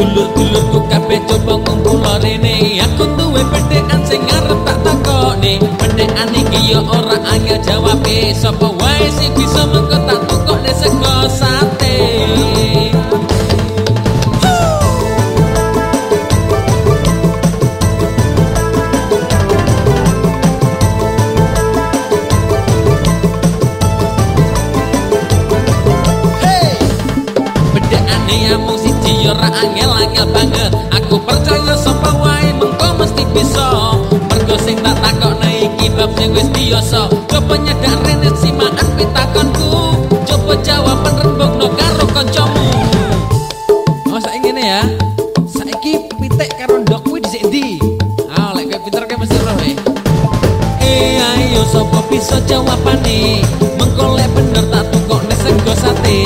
tuluk tuluk tu kape coba ngumpul rene aku duwe pete an sing arep tak takone pete ane yo ora angel jawab e sapa wae sing bisa ora angel-angel banget Aku percaya sapa wae mengko mesti bisa. Mergo sing tak takokne iki bab sing wis biasa nyedak rene simaan pitakonku. Coba jawaban rembugno karo kancamu. Oh saiki ngene ya. Saiki pitik karo ndok kuwi dhisik ndi Ah lek kowe pinter kowe mesti roh e Eh ayo sapa bisa jawabane? Mengko lek bener tak tukokne sego sate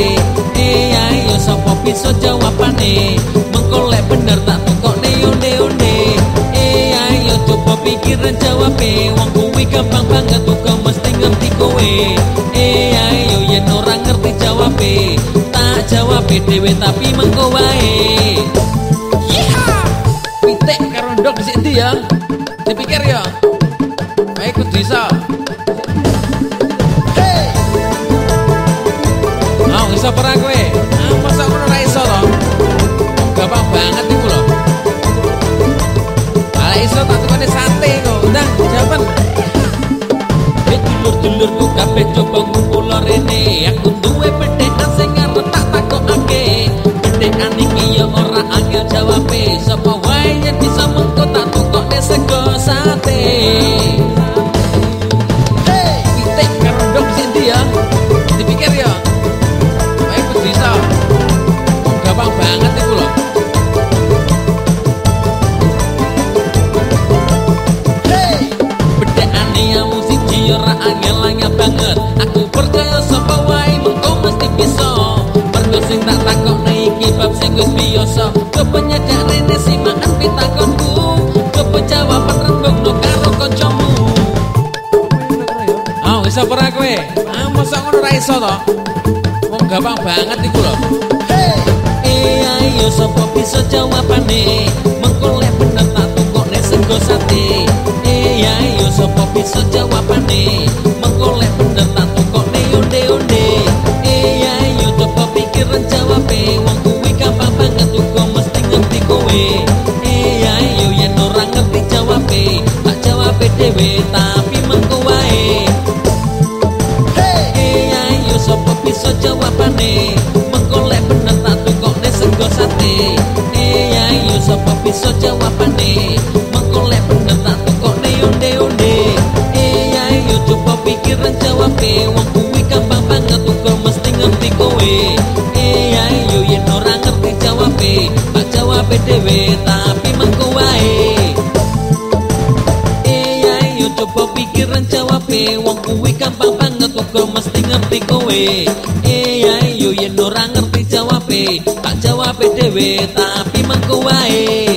ayo sapa bisa jawabane? Mengko lek bener tak tukokne onde-onde Eh ayo coba pikiran jawabe. Wong kuwi gampang banget uga mesti ngerti kowe. Eh ayo yen ora ngerti jawabe. Tak jawabe dhewe tapi mengko wae. Pitik karo ndok dhisik ndi ya? Dipikir ya? Baik kudu iso Mau iso ora kowe? Hei dulur-dulurku kabeh coba ngumpul rene. Aku duwe pedekan sing arep tak takokake. Pedekan iki ya ora angel jawabe. Sapa wae yen bisa mengko tak tukokne sego sate. Pitik karo ndok sing ndi ora angel-angel banget. Aku percaya sapa wae mengko mesti bisa. Mergo sing tak takokne iki bab sing wis biasa. Kepenyedak rene simaan pitakonku. Coba jawaban rembugno karo kancamu. Ah, wis ora kowe? Ah, mosok ngono ora iso to? Gampang banget iku lho. Eh ayo sapa bisa jawabane Mengko lek bener We. Ngerti kowe. Eh ayo yen ora ngerti jawabe. Tak jawabe dhewe tapi mengko wae